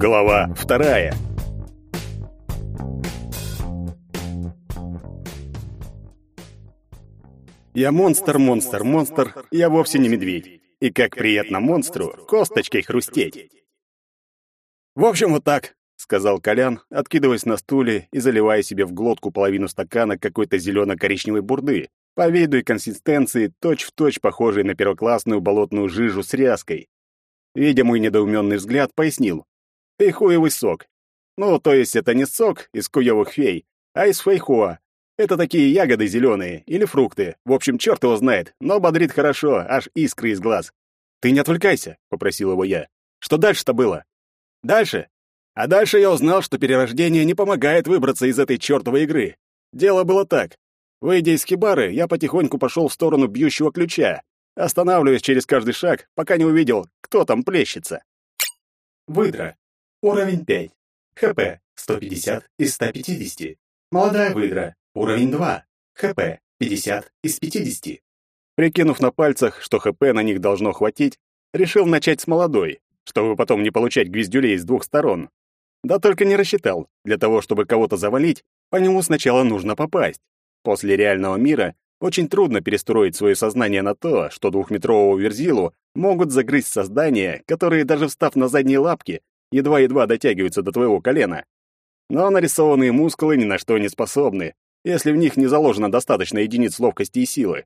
Глава вторая. Я монстр, монстр, монстр, я вовсе не медведь. И как приятно монстру косточкой хрустеть. В общем, вот так, сказал Колян, откидываясь на стуле и заливая себе в глотку половину стакана какой-то зелено-коричневой бурды, по виду и консистенции точь-в-точь точь похожей на первоклассную болотную жижу с ряской. Видя мой недоуменный взгляд, пояснил. Фейхуевый сок. Ну, то есть это не сок из куевых фей, а из фейхуа. Это такие ягоды зеленые или фрукты. В общем, черт его знает, но бодрит хорошо, аж искры из глаз. «Ты не отвлекайся», — попросил его я. «Что дальше-то было?» «Дальше? А дальше я узнал, что перерождение не помогает выбраться из этой чертовой игры. Дело было так. Выйдя из хибары, я потихоньку пошел в сторону бьющего ключа, останавливаясь через каждый шаг, пока не увидел, кто там плещется. Выдра. Уровень 5. ХП 150 из 150. Молодая выдра. Уровень 2. ХП 50 из 50. Прикинув на пальцах, что ХП на них должно хватить, решил начать с молодой, чтобы потом не получать гвездюлей с двух сторон. Да только не рассчитал. Для того, чтобы кого-то завалить, по нему сначала нужно попасть. После реального мира очень трудно перестроить свое сознание на то, что двухметрового верзилу могут загрызть создания, которые, даже встав на задние лапки, едва-едва дотягиваются до твоего колена. Но нарисованные мускулы ни на что не способны, если в них не заложено достаточно единиц ловкости и силы.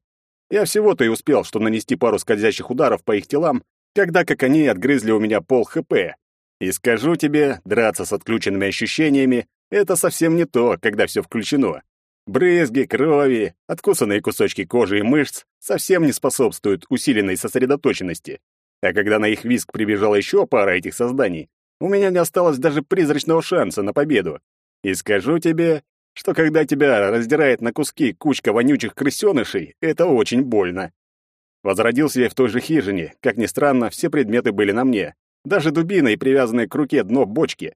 Я всего-то и успел, что нанести пару скользящих ударов по их телам, когда как они отгрызли у меня пол ХП. И скажу тебе, драться с отключенными ощущениями — это совсем не то, когда все включено. Брызги, крови, откусанные кусочки кожи и мышц совсем не способствуют усиленной сосредоточенности. А когда на их виск прибежала еще пара этих созданий, у меня не осталось даже призрачного шанса на победу. И скажу тебе, что когда тебя раздирает на куски кучка вонючих крысенышей, это очень больно. Возродился я в той же хижине. Как ни странно, все предметы были на мне. Даже дубина и привязанное к руке дно бочки.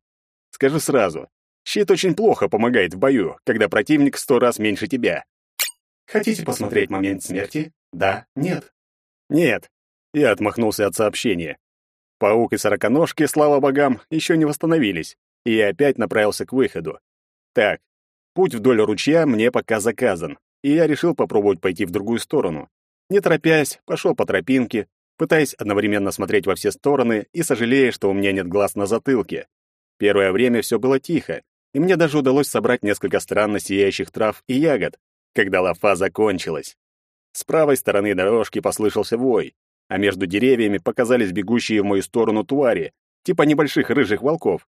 Скажу сразу, щит очень плохо помогает в бою, когда противник сто раз меньше тебя. Хотите посмотреть момент смерти? Да, нет. Нет. Я отмахнулся от сообщения. Паук и сороконожки, слава богам, еще не восстановились, и я опять направился к выходу. Так, путь вдоль ручья мне пока заказан, и я решил попробовать пойти в другую сторону. Не торопясь, пошел по тропинке, пытаясь одновременно смотреть во все стороны и сожалея, что у меня нет глаз на затылке. Первое время все было тихо, и мне даже удалось собрать несколько странно сияющих трав и ягод, когда лафа закончилась. С правой стороны дорожки послышался вой, а между деревьями показались бегущие в мою сторону твари, типа небольших рыжих волков.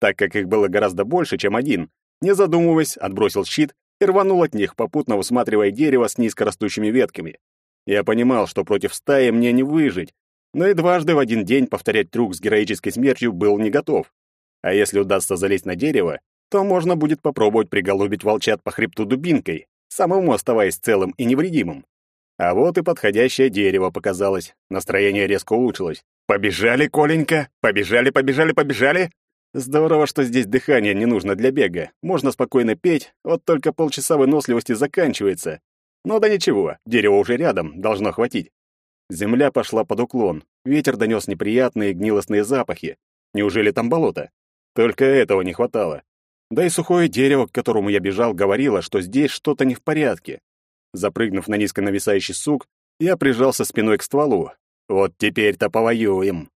Так как их было гораздо больше, чем один, не задумываясь, отбросил щит и рванул от них, попутно усматривая дерево с низкорастущими ветками. Я понимал, что против стаи мне не выжить, но и дважды в один день повторять трюк с героической смертью был не готов. А если удастся залезть на дерево, то можно будет попробовать приголубить волчат по хребту дубинкой, самому оставаясь целым и невредимым. А вот и подходящее дерево показалось. Настроение резко улучшилось. «Побежали, Коленька! Побежали, побежали, побежали!» Здорово, что здесь дыхание не нужно для бега. Можно спокойно петь, вот только полчаса выносливости заканчивается. Но да ничего, дерево уже рядом, должно хватить. Земля пошла под уклон. Ветер донес неприятные гнилостные запахи. Неужели там болото? Только этого не хватало. Да и сухое дерево, к которому я бежал, говорило, что здесь что-то не в порядке. Запрыгнув на низко нависающий сук, я прижался спиной к стволу. Вот теперь-то повоюем.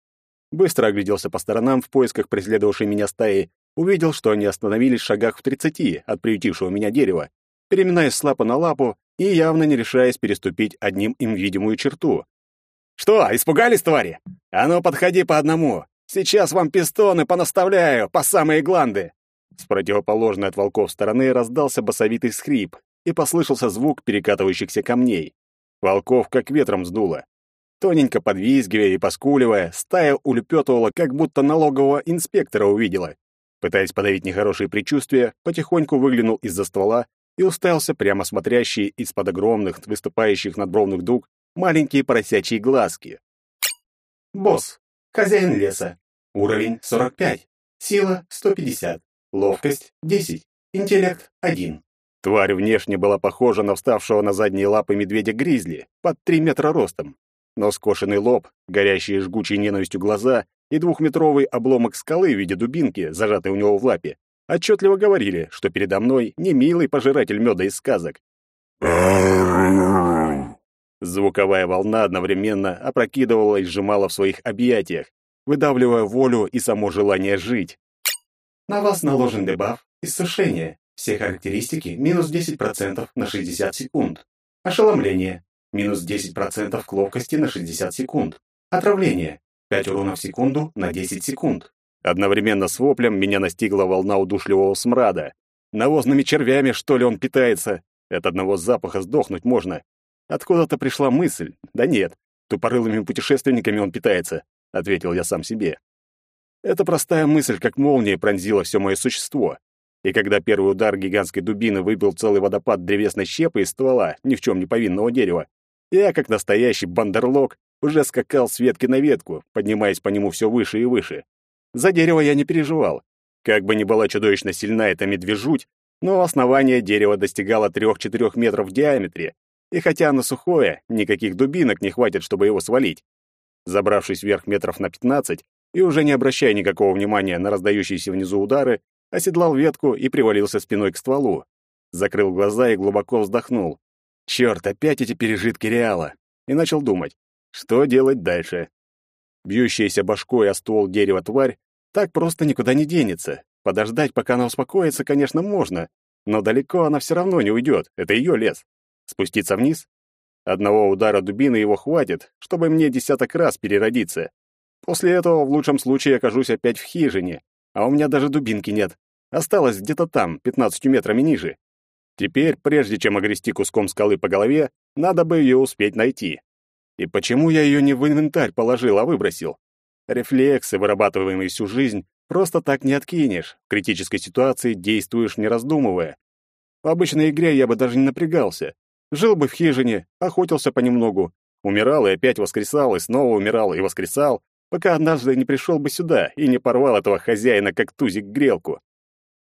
Быстро огляделся по сторонам в поисках преследовавшей меня стаи, увидел, что они остановились в шагах в тридцати от приютившего меня дерева, переминаясь с лапы на лапу и явно не решаясь переступить одним им видимую черту. «Что, испугались, твари? А ну, подходи по одному! Сейчас вам пистоны понаставляю, по самые гланды!» С противоположной от волков стороны раздался басовитый скрип, и послышался звук перекатывающихся камней. Волков как ветром сдуло. Тоненько подвизгивая и поскуливая, стая улепетывала, как будто налогового инспектора увидела. Пытаясь подавить нехорошие предчувствия, потихоньку выглянул из-за ствола и уставился прямо смотрящие из-под огромных, выступающих надбровных дуг, маленькие поросячьи глазки. Босс. Хозяин леса. Уровень 45. Сила 150. Ловкость 10. Интеллект 1. Тварь внешне была похожа на вставшего на задние лапы медведя-гризли, под три метра ростом. Но скошенный лоб, горящие жгучей ненавистью глаза и двухметровый обломок скалы в виде дубинки, зажатый у него в лапе, отчетливо говорили, что передо мной не милый пожиратель меда из сказок. Звуковая волна одновременно опрокидывала и сжимала в своих объятиях, выдавливая волю и само желание жить. На вас наложен дебаф «Иссушение». Все характеристики минус 10% на 60 секунд. Ошеломление. Минус 10% к ловкости на 60 секунд. Отравление. 5 урона в секунду на 10 секунд. Одновременно с воплем меня настигла волна удушливого смрада. Навозными червями, что ли, он питается? От одного запаха сдохнуть можно. Откуда-то пришла мысль. Да нет, тупорылыми путешественниками он питается, ответил я сам себе. Эта простая мысль, как молния, пронзила все мое существо. И когда первый удар гигантской дубины выбил целый водопад древесной щепы из ствола ни в чем не повинного дерева, я, как настоящий бандерлог, уже скакал с ветки на ветку, поднимаясь по нему все выше и выше. За дерево я не переживал. Как бы ни была чудовищно сильна эта медвежуть, но основание дерева достигало 3-4 метров в диаметре, и хотя оно сухое, никаких дубинок не хватит, чтобы его свалить. Забравшись вверх метров на 15 и уже не обращая никакого внимания на раздающиеся внизу удары, оседлал ветку и привалился спиной к стволу. Закрыл глаза и глубоко вздохнул. Черт, опять эти пережитки реала. И начал думать, что делать дальше. Бьющаяся башкой о ствол дерева тварь так просто никуда не денется. Подождать, пока она успокоится, конечно, можно, но далеко она все равно не уйдет, это ее лес. Спуститься вниз? Одного удара дубины его хватит, чтобы мне десяток раз переродиться. После этого в лучшем случае окажусь опять в хижине, а у меня даже дубинки нет. Осталось где-то там, 15 метрами ниже. Теперь, прежде чем огрести куском скалы по голове, надо бы ее успеть найти. И почему я ее не в инвентарь положил, а выбросил? Рефлексы, вырабатываемые всю жизнь, просто так не откинешь. В критической ситуации действуешь не раздумывая. В обычной игре я бы даже не напрягался. Жил бы в хижине, охотился понемногу, умирал и опять воскресал, и снова умирал и воскресал, пока однажды не пришел бы сюда и не порвал этого хозяина, как тузик грелку.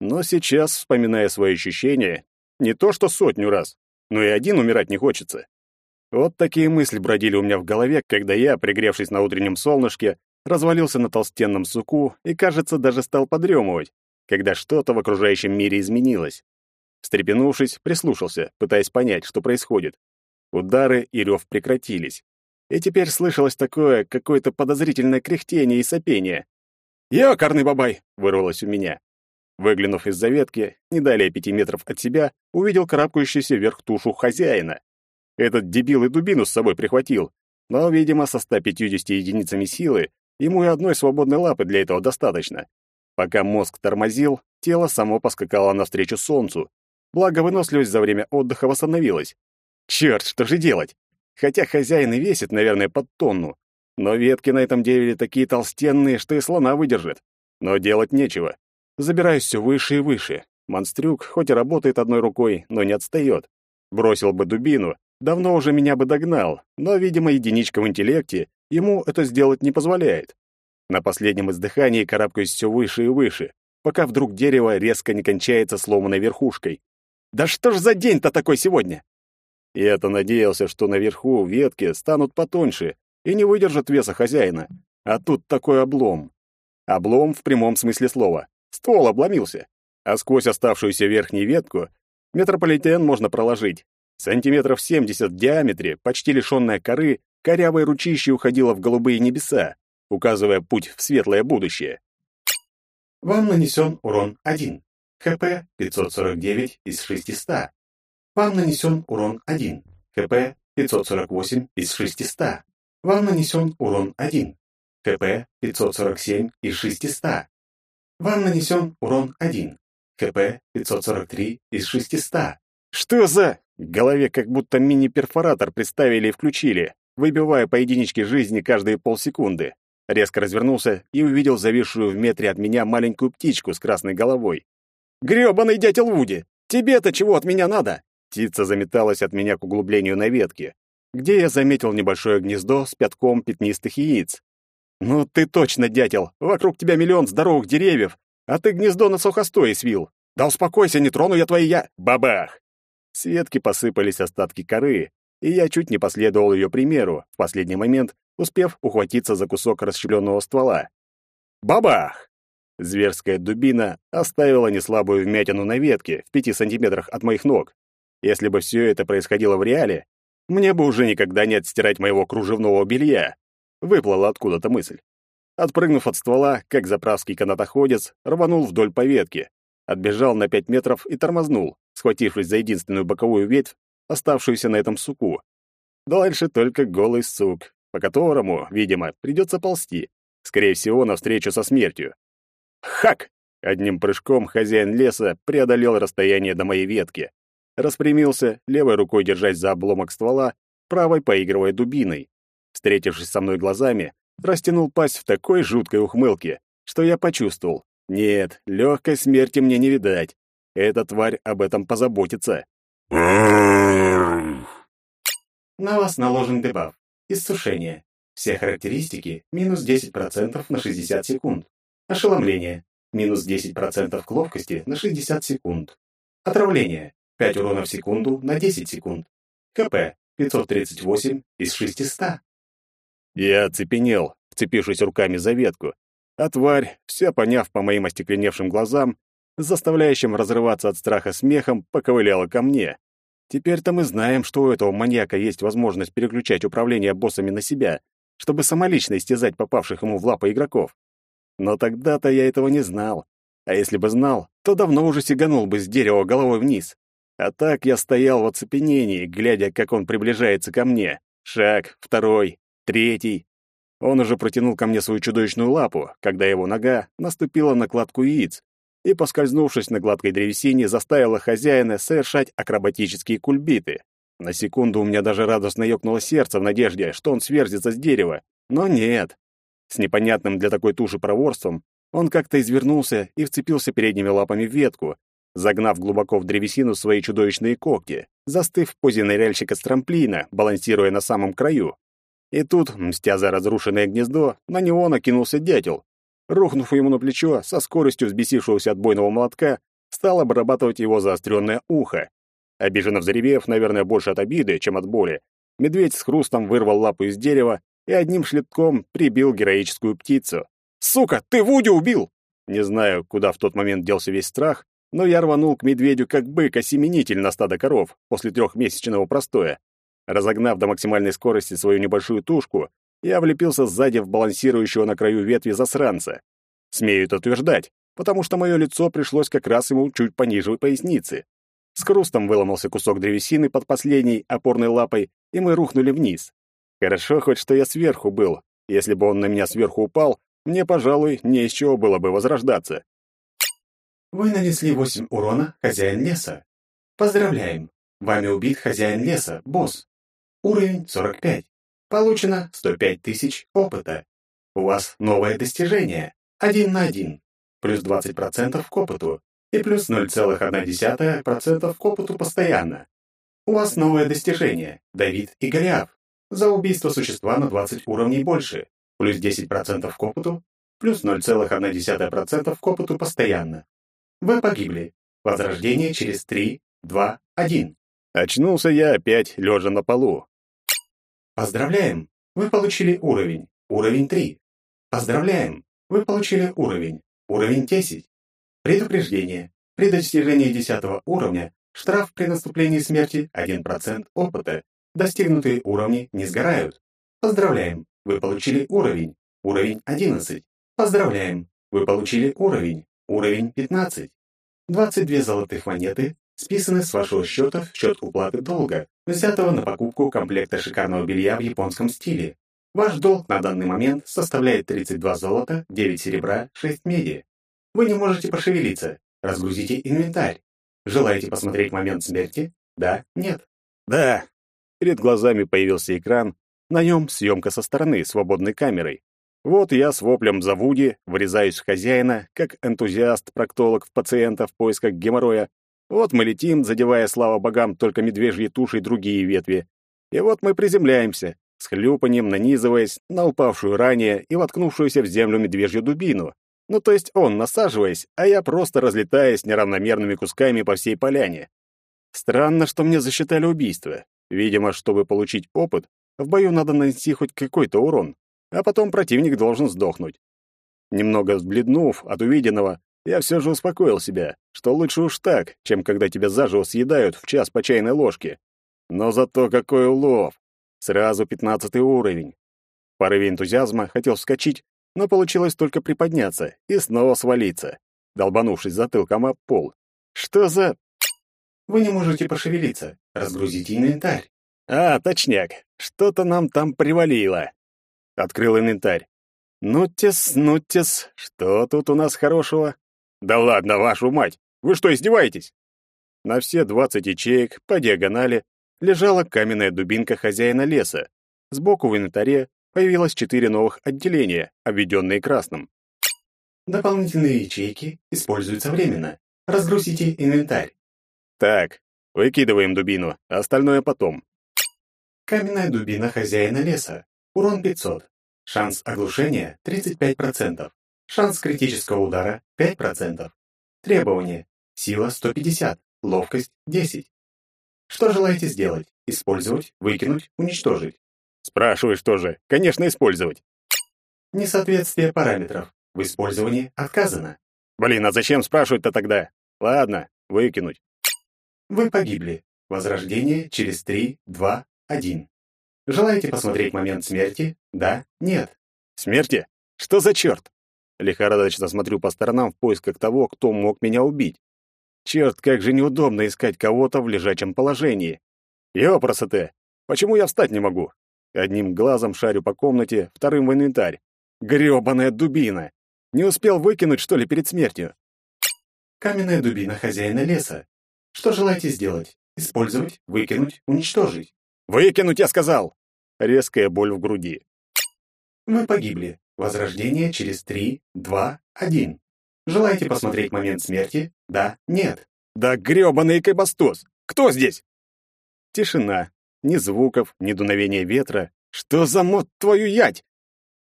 Но сейчас, вспоминая свои ощущения, не то что сотню раз, но и один умирать не хочется. Вот такие мысли бродили у меня в голове, когда я, пригревшись на утреннем солнышке, развалился на толстенном суку и, кажется, даже стал подремывать, когда что-то в окружающем мире изменилось. Встрепенувшись, прислушался, пытаясь понять, что происходит. Удары и рев прекратились. И теперь слышалось такое, какое-то подозрительное кряхтение и сопение. «Ёкарный бабай!» — вырвалось у меня. Выглянув из-за ветки, не далее пяти метров от себя, увидел карабкающуюся вверх тушу хозяина. Этот дебил и дубину с собой прихватил, но, видимо, со 150 единицами силы ему и одной свободной лапы для этого достаточно. Пока мозг тормозил, тело само поскакало навстречу солнцу. Благо, выносливость за время отдыха восстановилась. Черт, что же делать? Хотя хозяин и весит, наверное, под тонну. Но ветки на этом дереве такие толстенные, что и слона выдержит. Но делать нечего. Забираюсь все выше и выше. Монстрюк хоть и работает одной рукой, но не отстает. Бросил бы дубину, давно уже меня бы догнал, но, видимо, единичка в интеллекте ему это сделать не позволяет. На последнем издыхании карабкаюсь все выше и выше, пока вдруг дерево резко не кончается сломанной верхушкой. Да что ж за день-то такой сегодня? Я-то надеялся, что наверху ветки станут потоньше и не выдержат веса хозяина. А тут такой облом. Облом в прямом смысле слова. Ствол обломился. А сквозь оставшуюся верхнюю ветку метрополитен можно проложить. Сантиметров 70 в диаметре, почти лишённая коры, корявой ручище уходила в голубые небеса, указывая путь в светлое будущее. Вам нанесен урон 1. ХП 549 из 600. Вам нанесен урон 1. ХП 548 из 600. Вам нанесен урон 1. ХП 547 из 600. Вам нанесен урон 1. ХП 543 из 600. Что за... Голове как будто мини-перфоратор представили и включили, выбивая по единичке жизни каждые полсекунды. Резко развернулся и увидел зависшую в метре от меня маленькую птичку с красной головой. «Грёбаный дятел Вуди! Тебе-то чего от меня надо?» Птица заметалась от меня к углублению на ветке, где я заметил небольшое гнездо с пятком пятнистых яиц. «Ну ты точно, дятел! Вокруг тебя миллион здоровых деревьев, а ты гнездо на сухостое свил! Да успокойся, не трону я твои я...» Бабах! С ветки посыпались остатки коры, и я чуть не последовал ее примеру, в последний момент успев ухватиться за кусок расщепленного ствола. Бабах! Зверская дубина оставила неслабую вмятину на ветке в пяти сантиметрах от моих ног. Если бы все это происходило в реале, мне бы уже никогда не отстирать моего кружевного белья. Выплыла откуда-то мысль. Отпрыгнув от ствола, как заправский канатоходец, рванул вдоль по ветке, отбежал на пять метров и тормознул, схватившись за единственную боковую ветвь, оставшуюся на этом суку. Дальше только голый сук, по которому, видимо, придется ползти, скорее всего, навстречу со смертью. Хак! Одним прыжком хозяин леса преодолел расстояние до моей ветки. Распрямился, левой рукой держась за обломок ствола, правой поигрывая дубиной. Встретившись со мной глазами, растянул пасть в такой жуткой ухмылке, что я почувствовал. Нет, легкой смерти мне не видать. Эта тварь об этом позаботится. На вас наложен дебаф. Иссушение. Все характеристики минус 10% на 60 секунд. Ошеломление. Минус 10% к ловкости на 60 секунд. Отравление. 5 урона в секунду на 10 секунд. КП 538 из 600. Я оцепенел, вцепившись руками за ветку. А тварь, вся поняв по моим остекленевшим глазам, заставляющим разрываться от страха смехом, поковыляла ко мне. Теперь-то мы знаем, что у этого маньяка есть возможность переключать управление боссами на себя, чтобы самолично истязать попавших ему в лапы игроков. Но тогда-то я этого не знал. А если бы знал, то давно уже сиганул бы с дерева головой вниз. А так я стоял в оцепенении, глядя, как он приближается ко мне. Шаг, второй, третий. Он уже протянул ко мне свою чудовищную лапу, когда его нога наступила на кладку яиц и, поскользнувшись на гладкой древесине, заставила хозяина совершать акробатические кульбиты. На секунду у меня даже радостно ёкнуло сердце в надежде, что он сверзится с дерева. Но нет. С непонятным для такой туши проворством он как-то извернулся и вцепился передними лапами в ветку, загнав глубоко в древесину свои чудовищные когти, застыв в позе ныряльщика с трамплина, балансируя на самом краю. И тут, мстя за разрушенное гнездо, на него накинулся дятел. Рухнув ему на плечо, со скоростью взбесившегося отбойного молотка, стал обрабатывать его заостренное ухо. Обиженно взревев, наверное, больше от обиды, чем от боли, медведь с хрустом вырвал лапу из дерева и одним шлепком прибил героическую птицу. «Сука, ты Вуди убил!» Не знаю, куда в тот момент делся весь страх, но я рванул к медведю как бык-осеменитель на стадо коров после трехмесячного простоя. Разогнав до максимальной скорости свою небольшую тушку, я влепился сзади в балансирующего на краю ветви засранца. Смею это утверждать, потому что мое лицо пришлось как раз ему чуть пониже поясницы. С хрустом выломался кусок древесины под последней опорной лапой, и мы рухнули вниз. Хорошо хоть, что я сверху был. Если бы он на меня сверху упал, мне, пожалуй, не из чего было бы возрождаться. Вы нанесли 8 урона, хозяин леса. Поздравляем! Вами убит хозяин леса, босс. Уровень 45. Получено 105 тысяч опыта. У вас новое достижение. Один на один. Плюс 20% к опыту. И плюс 0,1% к опыту постоянно. У вас новое достижение. Давид и Голиаф. За убийство существа на 20 уровней больше. Плюс 10% к опыту. Плюс 0,1% к опыту постоянно. Вы погибли. Возрождение через 3, 2, 1. Очнулся я опять, лежа на полу. Поздравляем! Вы получили уровень. Уровень 3. Поздравляем! Вы получили уровень. Уровень 10. Предупреждение. При достижении 10 уровня штраф при наступлении смерти 1% опыта. Достигнутые уровни не сгорают. Поздравляем! Вы получили уровень. Уровень 11. Поздравляем! Вы получили уровень. Уровень 15. 22 золотых монеты списаны с вашего счета в счет уплаты долга, взятого на покупку комплекта шикарного белья в японском стиле. Ваш долг на данный момент составляет 32 золота, 9 серебра, 6 меди. Вы не можете пошевелиться. Разгрузите инвентарь. Желаете посмотреть момент смерти? Да? Нет? Да. Перед глазами появился экран, на нем съемка со стороны, свободной камерой. Вот я с воплем за Вуди врезаюсь в хозяина, как энтузиаст-проктолог в пациента в поисках геморроя. Вот мы летим, задевая, слава богам, только медвежьи туши и другие ветви. И вот мы приземляемся, с хлюпаньем нанизываясь на упавшую ранее и воткнувшуюся в землю медвежью дубину. Ну, то есть он насаживаясь, а я просто разлетаясь неравномерными кусками по всей поляне. Странно, что мне засчитали убийство. Видимо, чтобы получить опыт, в бою надо нанести хоть какой-то урон а потом противник должен сдохнуть. Немного взбледнув от увиденного, я все же успокоил себя, что лучше уж так, чем когда тебя заживо съедают в час по чайной ложке. Но зато какой улов! Сразу пятнадцатый уровень. В порыве энтузиазма хотел вскочить, но получилось только приподняться и снова свалиться, долбанувшись затылком об пол. Что за... Вы не можете пошевелиться. Разгрузите инвентарь. А, точняк. Что-то нам там привалило. Открыл инвентарь. Ну-тес, ну-тес, что тут у нас хорошего? Да ладно, вашу мать! Вы что, издеваетесь? На все двадцать ячеек по диагонали лежала каменная дубинка хозяина леса. Сбоку в инвентаре появилось четыре новых отделения, обведенные красным. Дополнительные ячейки используются временно. Разгрузите инвентарь. Так, выкидываем дубину, остальное потом. Каменная дубина хозяина леса. Урон 500. Шанс оглушения 35%. Шанс критического удара 5%. Требование. Сила 150, ловкость 10. Что желаете сделать? Использовать, выкинуть, уничтожить? Спрашиваешь тоже. Конечно, использовать. Несоответствие параметров. В использовании отказано. Блин, а зачем спрашивать-то тогда? Ладно, выкинуть. Вы погибли. Возрождение через 3, 2, 1. Желаете посмотреть момент смерти? Да? Нет? Смерти? Что за черт? Лихорадочно смотрю по сторонам в поисках того, кто мог меня убить. Черт, как же неудобно искать кого-то в лежачем положении. Ёпросоте, почему я встать не могу? Одним глазом шарю по комнате, вторым в инвентарь. Грёбаная дубина! Не успел выкинуть, что ли, перед смертью? Каменная дубина хозяина леса. Что желаете сделать? Использовать, выкинуть, уничтожить? Выкинуть, я сказал! Резкая боль в груди. Вы погибли. Возрождение через 3, 2, 1. Желаете посмотреть момент смерти? Да, нет. Да грёбаный кайбастос! Кто здесь? Тишина. Ни звуков, ни дуновения ветра. Что за мод твою ять?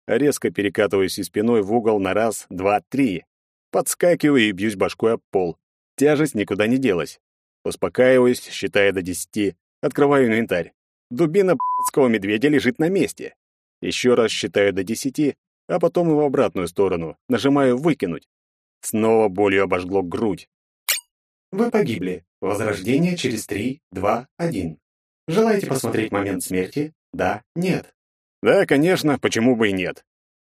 Резко перекатываюсь и спиной в угол на раз, два, три. Подскакиваю и бьюсь башкой об пол. Тяжесть никуда не делась. Успокаиваюсь, считая до десяти. Открываю инвентарь. Дубина б***ского медведя лежит на месте. Еще раз считаю до десяти, а потом и в обратную сторону. Нажимаю «выкинуть». Снова болью обожгло грудь. Вы погибли. Возрождение через три, два, один. Желаете посмотреть момент смерти? Да, нет. Да, конечно, почему бы и нет.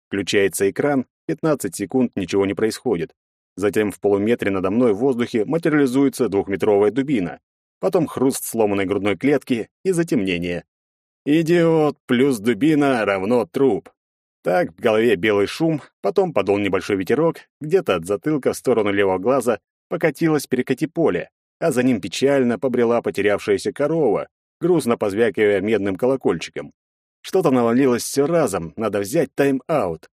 Включается экран, 15 секунд ничего не происходит. Затем в полуметре надо мной в воздухе материализуется двухметровая дубина потом хруст сломанной грудной клетки и затемнение. Идиот плюс дубина равно труп. Так в голове белый шум, потом подул небольшой ветерок, где-то от затылка в сторону левого глаза покатилось перекати поле, а за ним печально побрела потерявшаяся корова, грустно позвякивая медным колокольчиком. Что-то навалилось все разом, надо взять тайм-аут.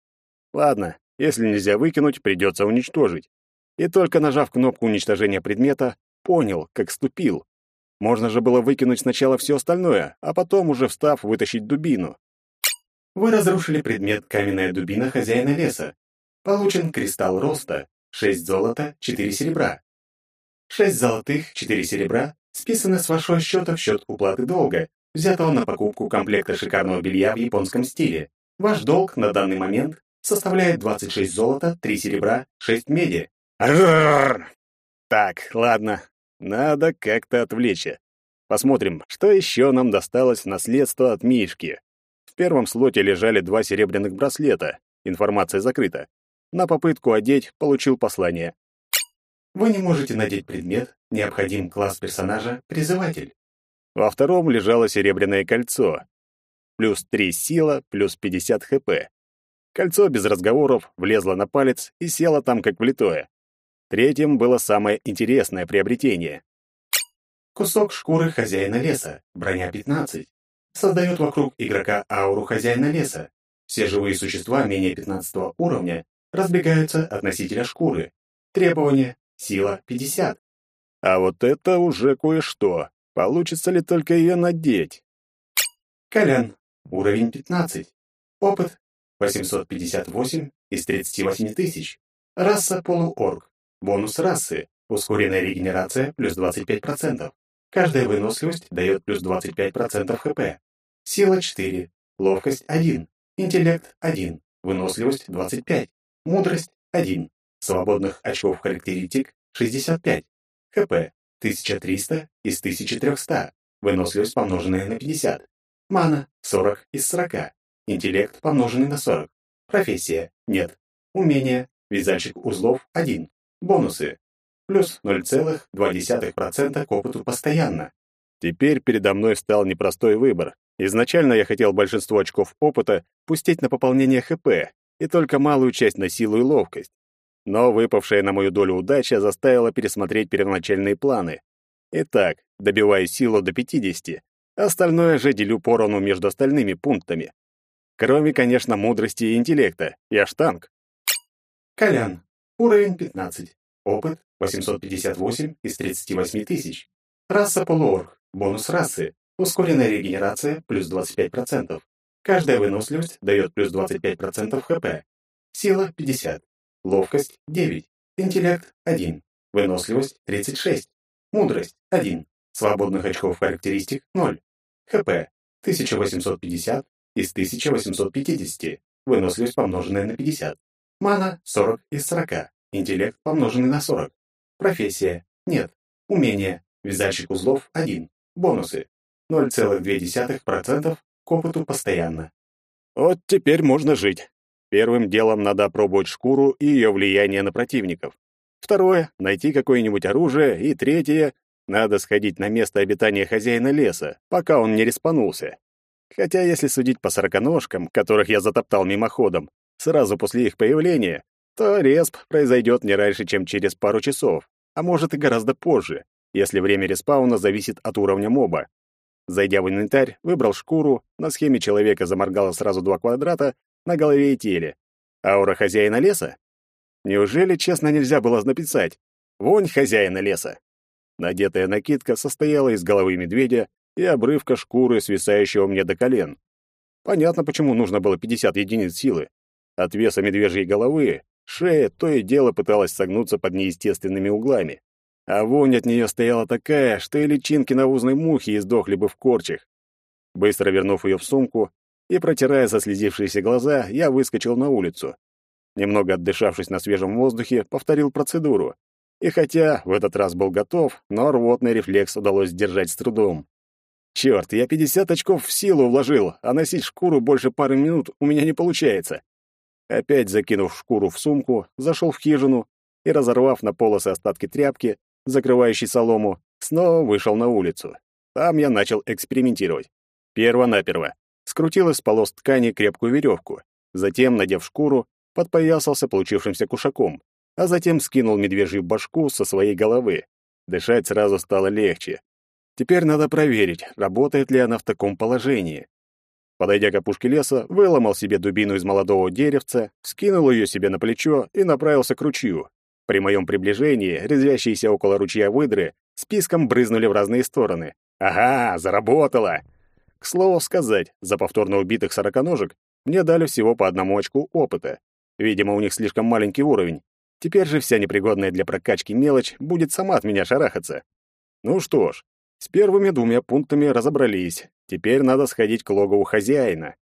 Ладно, если нельзя выкинуть, придется уничтожить. И только нажав кнопку уничтожения предмета, понял, как ступил. Можно же было выкинуть сначала все остальное, а потом, уже встав, вытащить дубину. Вы разрушили предмет каменная дубина хозяина леса. Получен кристалл роста, 6 золота, 4 серебра. 6 золотых, 4 серебра списаны с вашего счета в счет уплаты долга, взятого на покупку комплекта шикарного белья в японском стиле. Ваш долг на данный момент составляет 26 золота, 3 серебра, 6 меди. Так, ладно, надо как-то отвлечься. Посмотрим, что еще нам досталось в наследство от Мишки. В первом слоте лежали два серебряных браслета. Информация закрыта. На попытку одеть получил послание. Вы не можете надеть предмет, необходим класс персонажа «Призыватель». Во втором лежало серебряное кольцо. Плюс 3 сила, плюс 50 хп. Кольцо без разговоров влезло на палец и село там как влитое. Третьим было самое интересное приобретение. Кусок шкуры хозяина леса, броня 15. Создает вокруг игрока ауру хозяина леса. Все живые существа менее 15 уровня разбегаются от носителя шкуры. Требование – сила 50. А вот это уже кое-что. Получится ли только ее надеть? Колян, уровень 15. Опыт 858 из 38 тысяч. Раса полуорг. Бонус расы. Ускоренная регенерация плюс 25%. Каждая выносливость дает плюс 25% ХП. Сила 4. Ловкость 1. Интеллект 1. Выносливость 25. Мудрость — 1. Свободных очков характеристик — 65. ХП — 1300 из 1300. Выносливость, помноженная на 50. Мана — 40 из 40. Интеллект, помноженный на 40. Профессия — нет. Умение — вязальщик узлов — 1. Бонусы — плюс 0,2% к опыту постоянно. Теперь передо мной встал непростой выбор. Изначально я хотел большинство очков опыта пустить на пополнение ХП и только малую часть на силу и ловкость. Но выпавшая на мою долю удача заставила пересмотреть первоначальные планы. Итак, добиваю силу до 50, остальное же делю поровну между остальными пунктами. Кроме, конечно, мудрости и интеллекта. Я штанг. Колян. Уровень 15. Опыт 858 из 38 тысяч. Раса полуорг. Бонус расы. Ускоренная регенерация плюс 25%. Каждая выносливость дает плюс 25% хп. Сила 50. Ловкость 9. Интеллект 1. Выносливость 36. Мудрость 1. Свободных очков характеристик 0. ХП 1850 из 1850. Выносливость помноженная на 50. Мана 40 из 40. Интеллект помноженный на 40. Профессия нет. Умение вязальщик узлов 1. Бонусы 0,2% к опыту постоянно. Вот теперь можно жить. Первым делом надо опробовать шкуру и ее влияние на противников. Второе — найти какое-нибудь оружие. И третье — надо сходить на место обитания хозяина леса, пока он не респанулся. Хотя, если судить по сороконожкам, которых я затоптал мимоходом, сразу после их появления, то респ произойдет не раньше, чем через пару часов, а может и гораздо позже, если время респауна зависит от уровня моба. Зайдя в инвентарь, выбрал шкуру, на схеме человека заморгало сразу два квадрата на голове и теле. Аура хозяина леса? Неужели честно нельзя было написать? Вонь хозяина леса. Надетая накидка состояла из головы медведя и обрывка шкуры, свисающего мне до колен. Понятно, почему нужно было 50 единиц силы. От веса медвежьей головы шея то и дело пыталась согнуться под неестественными углами а вонь от нее стояла такая, что и личинки навозной мухи издохли бы в корчах. Быстро вернув ее в сумку и протирая заслезившиеся глаза, я выскочил на улицу. Немного отдышавшись на свежем воздухе, повторил процедуру. И хотя в этот раз был готов, но рвотный рефлекс удалось сдержать с трудом. Черт, я 50 очков в силу вложил, а носить шкуру больше пары минут у меня не получается. Опять закинув шкуру в сумку, зашел в хижину и, разорвав на полосы остатки тряпки, закрывающий солому, снова вышел на улицу. Там я начал экспериментировать. Перво-наперво. Скрутил из полос ткани крепкую веревку. Затем, надев шкуру, подпоясался получившимся кушаком, а затем скинул медвежью башку со своей головы. Дышать сразу стало легче. Теперь надо проверить, работает ли она в таком положении. Подойдя к опушке леса, выломал себе дубину из молодого деревца, скинул ее себе на плечо и направился к ручью. При моем приближении резвящиеся около ручья выдры списком брызнули в разные стороны. Ага, заработало! К слову сказать, за повторно убитых сороконожек мне дали всего по одному очку опыта. Видимо, у них слишком маленький уровень. Теперь же вся непригодная для прокачки мелочь будет сама от меня шарахаться. Ну что ж, с первыми двумя пунктами разобрались. Теперь надо сходить к логову хозяина.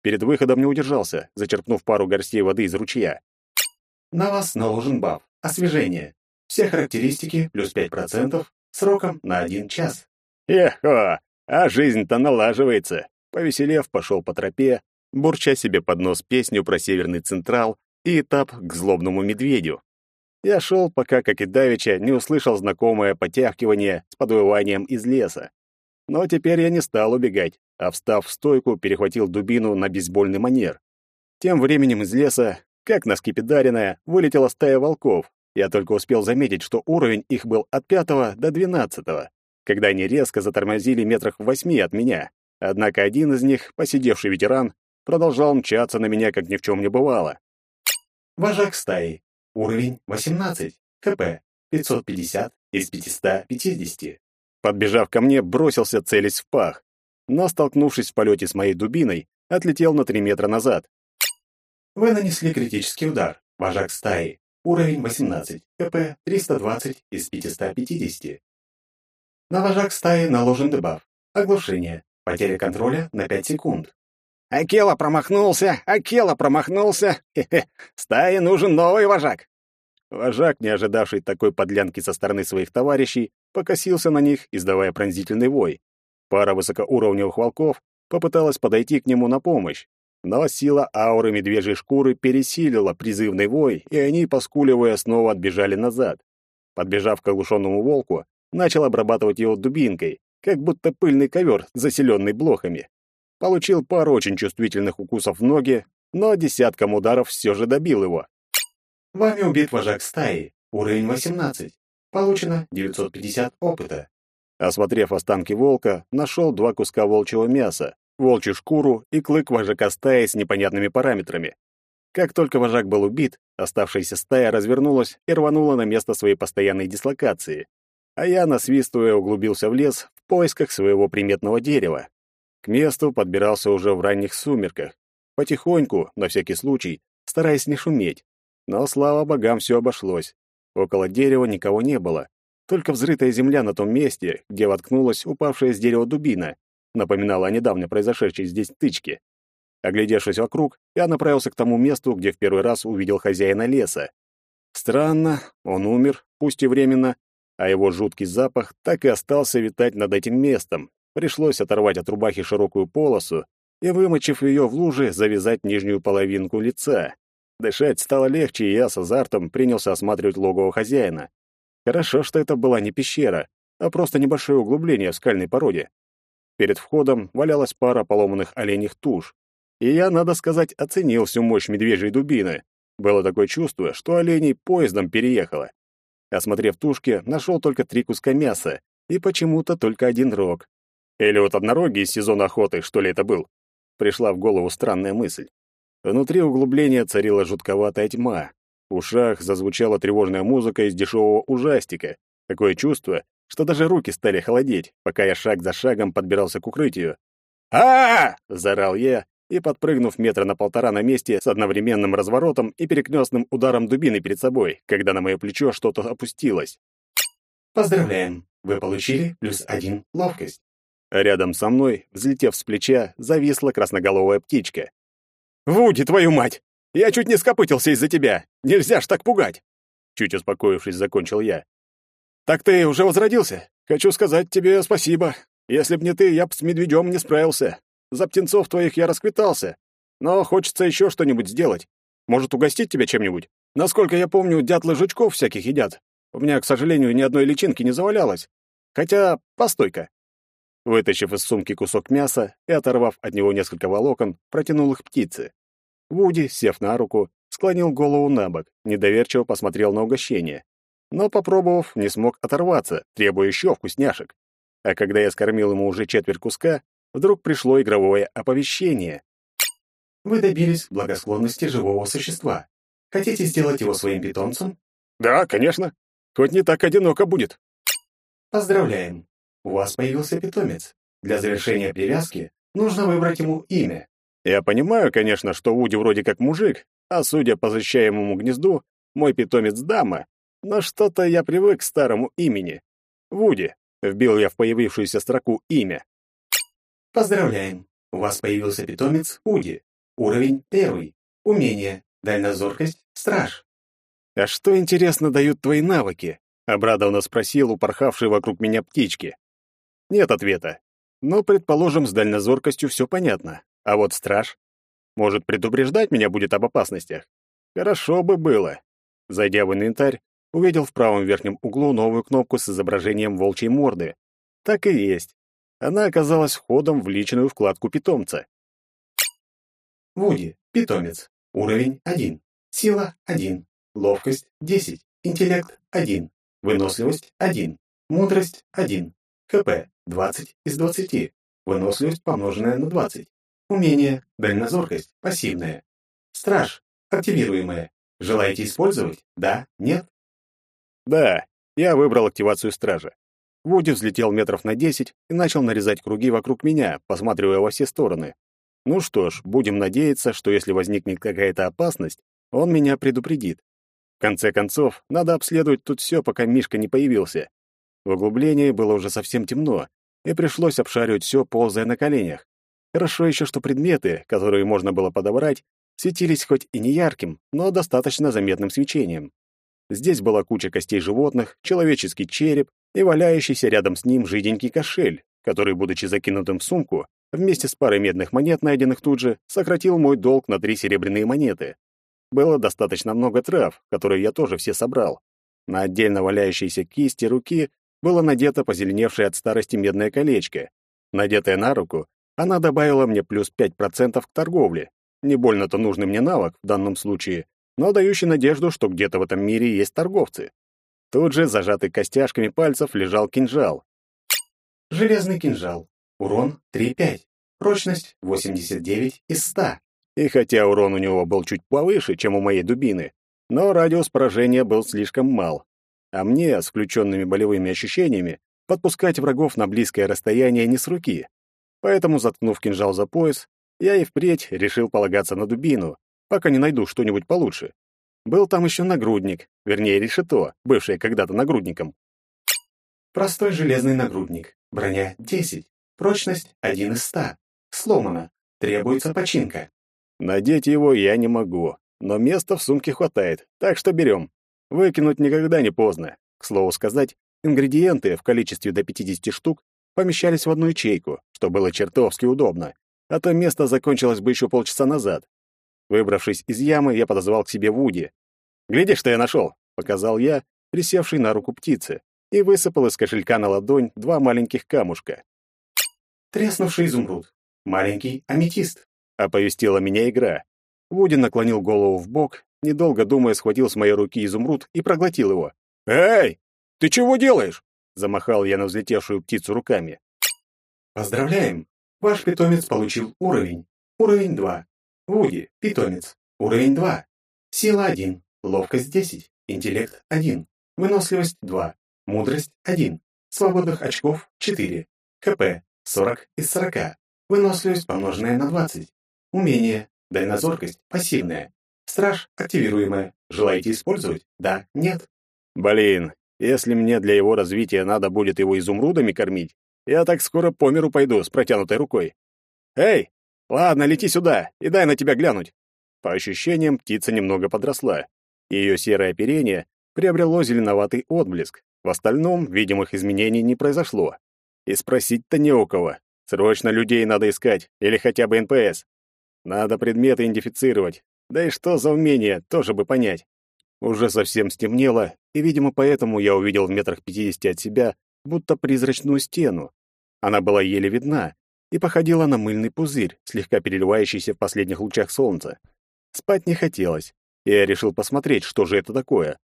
Перед выходом не удержался, зачерпнув пару горстей воды из ручья. На вас наложен баф. Освежение. Все характеристики плюс 5% сроком на один час. Эхо, а жизнь-то налаживается. Повеселев, пошел по тропе, бурча себе под нос песню про Северный Централ и этап к злобному медведю. Я шел, пока, как и давеча, не услышал знакомое потягивание с подвыванием из леса. Но теперь я не стал убегать, а, встав в стойку, перехватил дубину на бейсбольный манер. Тем временем из леса как на скипидаренная, вылетела стая волков. Я только успел заметить, что уровень их был от пятого до двенадцатого, когда они резко затормозили метрах в восьми от меня. Однако один из них, посидевший ветеран, продолжал мчаться на меня, как ни в чем не бывало. Вожак стаи. Уровень 18. КП 550 из 550. Подбежав ко мне, бросился целясь в пах, но, столкнувшись в полете с моей дубиной, отлетел на три метра назад. Вы нанесли критический удар. Вожак стаи. Уровень 18. КП 320 из 550. На вожак стаи наложен дебаф. Оглушение. Потеря контроля на 5 секунд. Акела промахнулся! Акела промахнулся! Хе-хе! Стае нужен новый вожак!» Вожак, не ожидавший такой подлянки со стороны своих товарищей, покосился на них, издавая пронзительный вой. Пара высокоуровневых волков попыталась подойти к нему на помощь, но сила ауры медвежьей шкуры пересилила призывный вой, и они, поскуливая, снова отбежали назад. Подбежав к оглушенному волку, начал обрабатывать его дубинкой, как будто пыльный ковер, заселенный блохами. Получил пару очень чувствительных укусов в ноги, но десятком ударов все же добил его. Вами убит вожак стаи. Уровень 18. Получено 950 опыта. Осмотрев останки волка, нашел два куска волчьего мяса, волчью шкуру и клык вожака стаи с непонятными параметрами. Как только вожак был убит, оставшаяся стая развернулась и рванула на место своей постоянной дислокации. А я, насвистывая, углубился в лес в поисках своего приметного дерева. К месту подбирался уже в ранних сумерках, потихоньку, на всякий случай, стараясь не шуметь. Но, слава богам, все обошлось. Около дерева никого не было. Только взрытая земля на том месте, где воткнулась упавшая с дерева дубина, напоминала о недавно произошедшей здесь стычке. Оглядевшись вокруг, я направился к тому месту, где в первый раз увидел хозяина леса. Странно, он умер, пусть и временно, а его жуткий запах так и остался витать над этим местом. Пришлось оторвать от рубахи широкую полосу и, вымочив ее в луже, завязать нижнюю половинку лица. Дышать стало легче, и я с азартом принялся осматривать логово хозяина. Хорошо, что это была не пещера, а просто небольшое углубление в скальной породе. Перед входом валялась пара поломанных оленьих туш, и я, надо сказать, оценил всю мощь медвежьей дубины. Было такое чувство, что оленей поездом переехало. Осмотрев тушки, нашел только три куска мяса и почему-то только один рог. Или вот однорогий из сезона охоты, что ли это был? Пришла в голову странная мысль. Внутри углубления царила жутковатая тьма. В ушах зазвучала тревожная музыка из дешевого ужастика. Такое чувство, что даже руки стали холодеть, пока я шаг за шагом подбирался к укрытию. а, заорал я и, подпрыгнув метра на полтора на месте с одновременным разворотом и перекрестным ударом дубины перед собой, когда на мое плечо что-то опустилось. «Поздравляем! Вы получили плюс один ловкость». Рядом со мной, взлетев с плеча, зависла красноголовая птичка. «Вуди, твою мать! Я чуть не скопытился из-за тебя! Нельзя ж так пугать!» Чуть успокоившись, закончил я. «Так ты уже возродился? Хочу сказать тебе спасибо. Если б не ты, я б с медведем не справился. За птенцов твоих я расквитался. Но хочется еще что-нибудь сделать. Может, угостить тебя чем-нибудь? Насколько я помню, дятлы жучков всяких едят. У меня, к сожалению, ни одной личинки не завалялось. Хотя, постой-ка. Вытащив из сумки кусок мяса и оторвав от него несколько волокон, протянул их птице. Вуди, сев на руку, склонил голову на бок, недоверчиво посмотрел на угощение. Но, попробовав, не смог оторваться, требуя еще вкусняшек. А когда я скормил ему уже четверть куска, вдруг пришло игровое оповещение. Вы добились благосклонности живого существа. Хотите сделать его своим питомцем? Да, конечно. Хоть не так одиноко будет. Поздравляем. У вас появился питомец. Для завершения привязки нужно выбрать ему имя. Я понимаю, конечно, что Вуди вроде как мужик, а судя по защищаемому гнезду, мой питомец дама, но что-то я привык к старому имени. Вуди. Вбил я в появившуюся строку имя. Поздравляем. У вас появился питомец Уди. Уровень первый. Умение. Дальнозоркость. Страж. А что, интересно, дают твои навыки? Обрадованно спросил упорхавший вокруг меня птички. Нет ответа. Но, предположим, с дальнозоркостью все понятно. А вот страж? Может, предупреждать меня будет об опасностях? Хорошо бы было. Зайдя в инвентарь, увидел в правом верхнем углу новую кнопку с изображением волчьей морды. Так и есть. Она оказалась входом в личную вкладку питомца. Вуди, питомец. Уровень 1. Сила 1. Ловкость 10. Интеллект 1. Выносливость 1. Мудрость 1. ХП 20 из 20. Выносливость помноженная на 20. Умение, дальнозоркость, пассивная. Страж, активируемая. Желаете использовать? Да? Нет? Да, я выбрал активацию стража. Вуди взлетел метров на 10 и начал нарезать круги вокруг меня, посматривая во все стороны. Ну что ж, будем надеяться, что если возникнет какая-то опасность, он меня предупредит. В конце концов, надо обследовать тут все, пока Мишка не появился. В углублении было уже совсем темно, и пришлось обшаривать все, ползая на коленях. Хорошо еще, что предметы, которые можно было подобрать, светились хоть и не ярким, но достаточно заметным свечением. Здесь была куча костей животных, человеческий череп и валяющийся рядом с ним жиденький кошель, который, будучи закинутым в сумку, вместе с парой медных монет, найденных тут же, сократил мой долг на три серебряные монеты. Было достаточно много трав, которые я тоже все собрал. На отдельно валяющейся кисти руки было надето позеленевшее от старости медное колечко. Надетое на руку, она добавила мне плюс 5% к торговле. Не больно-то нужный мне навык в данном случае, но дающий надежду, что где-то в этом мире есть торговцы. Тут же, зажатый костяшками пальцев, лежал кинжал. Железный кинжал. Урон 3,5. Прочность 89 из 100. И хотя урон у него был чуть повыше, чем у моей дубины, но радиус поражения был слишком мал. А мне, с включенными болевыми ощущениями, подпускать врагов на близкое расстояние не с руки. Поэтому, заткнув кинжал за пояс, я и впредь решил полагаться на дубину, пока не найду что-нибудь получше. Был там еще нагрудник, вернее, решето, бывшее когда-то нагрудником. Простой железный нагрудник. Броня 10. Прочность 1 из 100. Сломано. Требуется починка. Надеть его я не могу, но места в сумке хватает, так что берем. Выкинуть никогда не поздно. К слову сказать, ингредиенты в количестве до 50 штук помещались в одну ячейку, что было чертовски удобно, а то место закончилось бы еще полчаса назад. Выбравшись из ямы, я подозвал к себе Вуди. «Гляди, что я нашел!» — показал я, присевший на руку птицы, и высыпал из кошелька на ладонь два маленьких камушка. Треснувший изумруд. Маленький аметист. Оповестила меня игра. Вуди наклонил голову в бок, недолго думая, схватил с моей руки изумруд и проглотил его. «Эй, ты чего делаешь?» Замахал я на взлетевшую птицу руками. Поздравляем! Ваш питомец получил уровень. Уровень 2. Вуди, питомец. Уровень 2. Сила 1. Ловкость 10. Интеллект 1. Выносливость 2. Мудрость 1. Свободных очков 4. КП 40 из 40. Выносливость помноженная на 20. Умение. Дальнозоркость пассивная. Страж активируемая. Желаете использовать? Да, нет. Блин, если мне для его развития надо будет его изумрудами кормить, я так скоро по миру пойду с протянутой рукой. Эй, ладно, лети сюда и дай на тебя глянуть. По ощущениям, птица немного подросла. Ее серое оперение приобрело зеленоватый отблеск. В остальном видимых изменений не произошло. И спросить-то не у кого. Срочно людей надо искать, или хотя бы НПС. Надо предметы идентифицировать. Да и что за умение, тоже бы понять. Уже совсем стемнело, и, видимо, поэтому я увидел в метрах пятидесяти от себя будто призрачную стену. Она была еле видна и походила на мыльный пузырь, слегка переливающийся в последних лучах солнца. Спать не хотелось, и я решил посмотреть, что же это такое.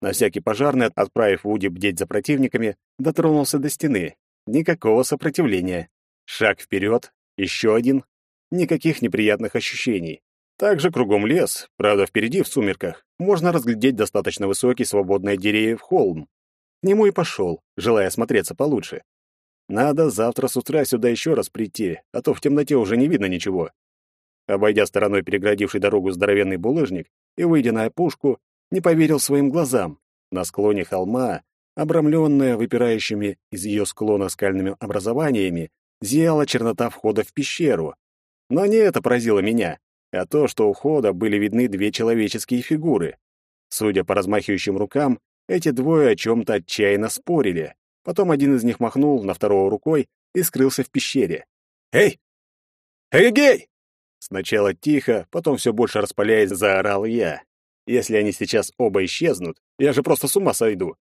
На всякий пожарный, отправив Вуди бдеть за противниками, дотронулся до стены. Никакого сопротивления. Шаг вперед, еще один. Никаких неприятных ощущений. Также кругом лес, правда, впереди, в сумерках, можно разглядеть достаточно высокий свободный деревьев холм. К нему и пошел, желая смотреться получше. Надо завтра с утра сюда еще раз прийти, а то в темноте уже не видно ничего. Обойдя стороной переградивший дорогу здоровенный булыжник и выйдя на опушку, не поверил своим глазам. На склоне холма, обрамленная выпирающими из ее склона скальными образованиями, зияла чернота входа в пещеру. Но не это поразило меня а то, что у входа были видны две человеческие фигуры. Судя по размахивающим рукам, эти двое о чем-то отчаянно спорили. Потом один из них махнул на второго рукой и скрылся в пещере. «Эй! Эгегей!» Сначала тихо, потом все больше распаляясь, заорал я. Если они сейчас оба исчезнут, я же просто с ума сойду.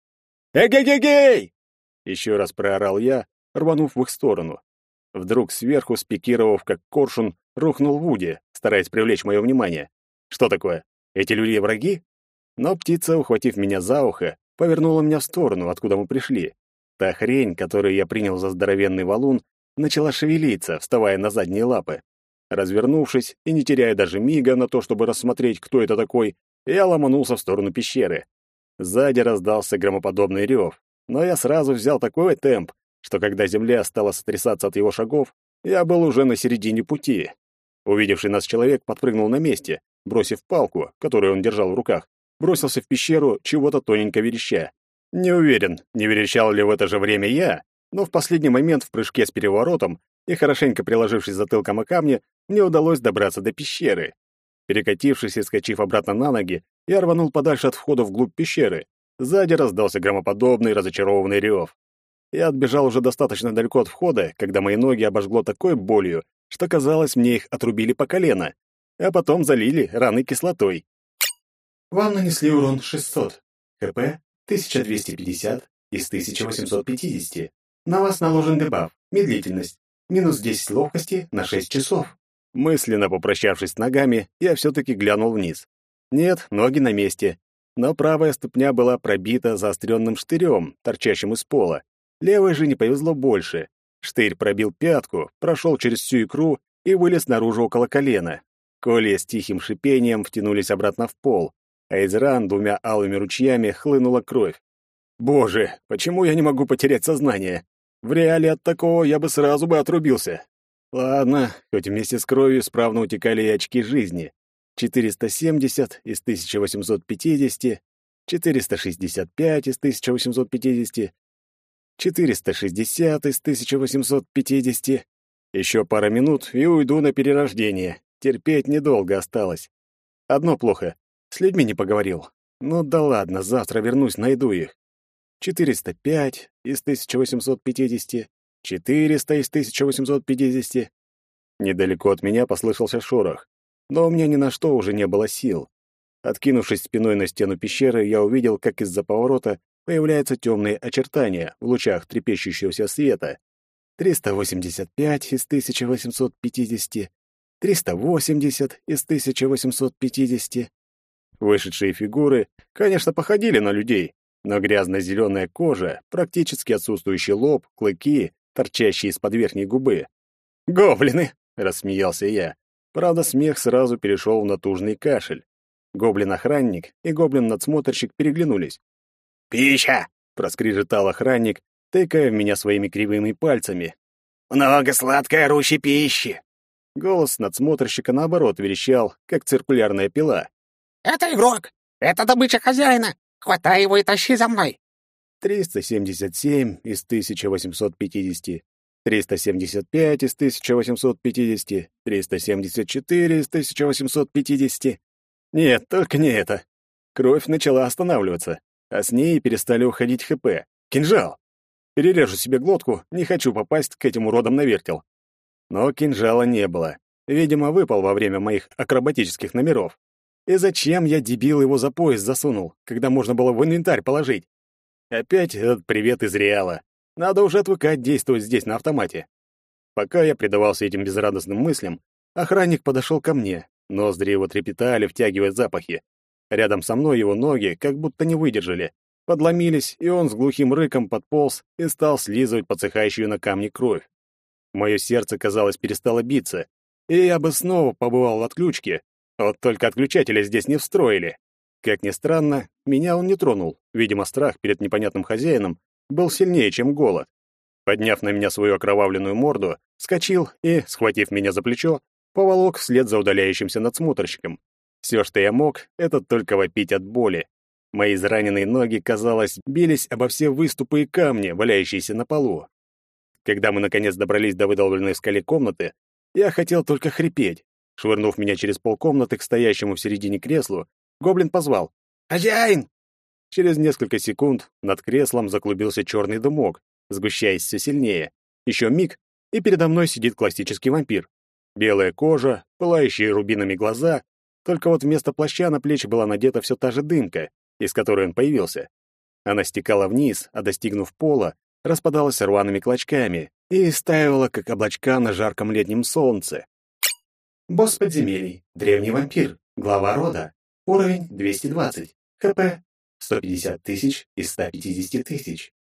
«Эгегегей!» Еще раз проорал я, рванув в их сторону. Вдруг сверху, спикировав как коршун, рухнул Вуди, стараясь привлечь мое внимание. Что такое? Эти люди враги? Но птица, ухватив меня за ухо, повернула меня в сторону, откуда мы пришли. Та хрень, которую я принял за здоровенный валун, начала шевелиться, вставая на задние лапы. Развернувшись и не теряя даже мига на то, чтобы рассмотреть, кто это такой, я ломанулся в сторону пещеры. Сзади раздался громоподобный рев, но я сразу взял такой темп, что когда земля стала сотрясаться от его шагов, я был уже на середине пути. Увидевший нас человек подпрыгнул на месте, бросив палку, которую он держал в руках, бросился в пещеру, чего-то тоненько вереща. Не уверен, не верещал ли в это же время я, но в последний момент в прыжке с переворотом и хорошенько приложившись затылком о камни, мне удалось добраться до пещеры. Перекатившись и скачив обратно на ноги, я рванул подальше от входа вглубь пещеры. Сзади раздался громоподобный разочарованный рев. Я отбежал уже достаточно далеко от входа, когда мои ноги обожгло такой болью, что казалось, мне их отрубили по колено, а потом залили раны кислотой. Вам нанесли урон 600, ХП 1250 из 1850. На вас наложен дебаф, медлительность, минус 10 ловкости на 6 часов. Мысленно попрощавшись с ногами, я все-таки глянул вниз. Нет, ноги на месте, но правая ступня была пробита заостренным штырем, торчащим из пола. Левой же не повезло больше. Штырь пробил пятку, прошел через всю икру и вылез наружу около колена. Коли с тихим шипением втянулись обратно в пол, а из ран двумя алыми ручьями хлынула кровь. Боже, почему я не могу потерять сознание? В реале от такого я бы сразу бы отрубился. Ладно, хоть вместе с кровью справно утекали и очки жизни. 470 из 1850, 465 из 1850, 460 из 1850. Еще пара минут и уйду на перерождение. Терпеть недолго осталось. Одно плохо. С людьми не поговорил. Ну да ладно, завтра вернусь, найду их. 405 из 1850, 400 из 1850. Недалеко от меня послышался шорох, но у меня ни на что уже не было сил. Откинувшись спиной на стену пещеры, я увидел, как из-за поворота появляются темные очертания в лучах трепещущегося света. 385 из 1850, 380 из 1850. Вышедшие фигуры, конечно, походили на людей, но грязно-зеленая кожа, практически отсутствующий лоб, клыки, торчащие из-под верхней губы. «Гоблины!» — рассмеялся я. Правда, смех сразу перешел в натужный кашель. Гоблин-охранник и гоблин-надсмотрщик переглянулись. «Пища!» — проскрежетал охранник, тыкая в меня своими кривыми пальцами. «Много сладкой орущей пищи!» Голос надсмотрщика, наоборот, верещал, как циркулярная пила. «Это игрок! Это добыча хозяина! Хватай его и тащи за мной!» 377 из 1850, 375 из 1850, 374 из 1850. Нет, только не это. Кровь начала останавливаться а с ней перестали уходить ХП. Кинжал! Перережу себе глотку, не хочу попасть к этим уродам на вертел. Но кинжала не было. Видимо, выпал во время моих акробатических номеров. И зачем я, дебил, его за пояс засунул, когда можно было в инвентарь положить? Опять этот привет из Реала. Надо уже отвыкать действовать здесь на автомате. Пока я предавался этим безрадостным мыслям, охранник подошел ко мне. Ноздри его трепетали, втягивая запахи. Рядом со мной его ноги как будто не выдержали, подломились, и он с глухим рыком подполз и стал слизывать подсыхающую на камне кровь. Мое сердце, казалось, перестало биться, и я бы снова побывал в отключке, вот только отключателя здесь не встроили. Как ни странно, меня он не тронул. Видимо, страх перед непонятным хозяином был сильнее, чем голод. Подняв на меня свою окровавленную морду, скочил и, схватив меня за плечо, поволок вслед за удаляющимся надсмотрщиком. Все, что я мог, это только вопить от боли. Мои израненные ноги, казалось, бились обо все выступы и камни, валяющиеся на полу. Когда мы, наконец, добрались до выдолбленной в скале комнаты, я хотел только хрипеть. Швырнув меня через полкомнаты к стоящему в середине креслу, гоблин позвал «Хозяин!». Через несколько секунд над креслом заклубился черный дымок, сгущаясь все сильнее. Еще миг, и передо мной сидит классический вампир. Белая кожа, пылающие рубинами глаза только вот вместо плаща на плечи была надета все та же дымка, из которой он появился. Она стекала вниз, а достигнув пола, распадалась рваными клочками и стаивала, как облачка на жарком летнем солнце. Босс подземелий, древний вампир, глава рода, уровень 220, ХП 150 тысяч из 150 тысяч.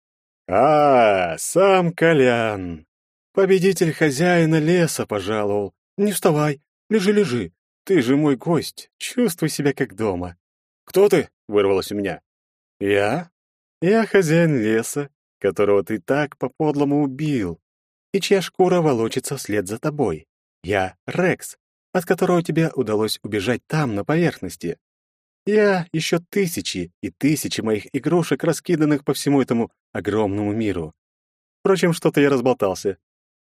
А, сам Колян. Победитель хозяина леса пожаловал. Не вставай, лежи-лежи, ты же мой гость, чувствуй себя как дома. Кто ты? вырвалось у меня. Я? Я хозяин леса, которого ты так по-подлому убил, и чья шкура волочится вслед за тобой. Я Рекс, от которого тебе удалось убежать там, на поверхности. Я еще тысячи и тысячи моих игрушек, раскиданных по всему этому огромному миру. Впрочем, что-то я разболтался.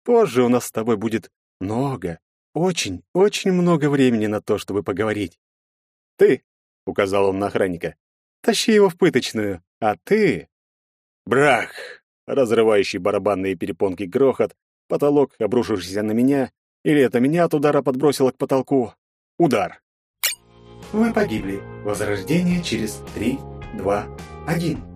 Позже у нас с тобой будет много, очень, очень много времени на то, чтобы поговорить. Ты, — указал он на охранника, — тащи его в пыточную, а ты... Брах! Разрывающий барабанные перепонки грохот, потолок, обрушившийся на меня, или это меня от удара подбросило к потолку. Удар. Вы погибли. Возрождение через 3, 2, 1.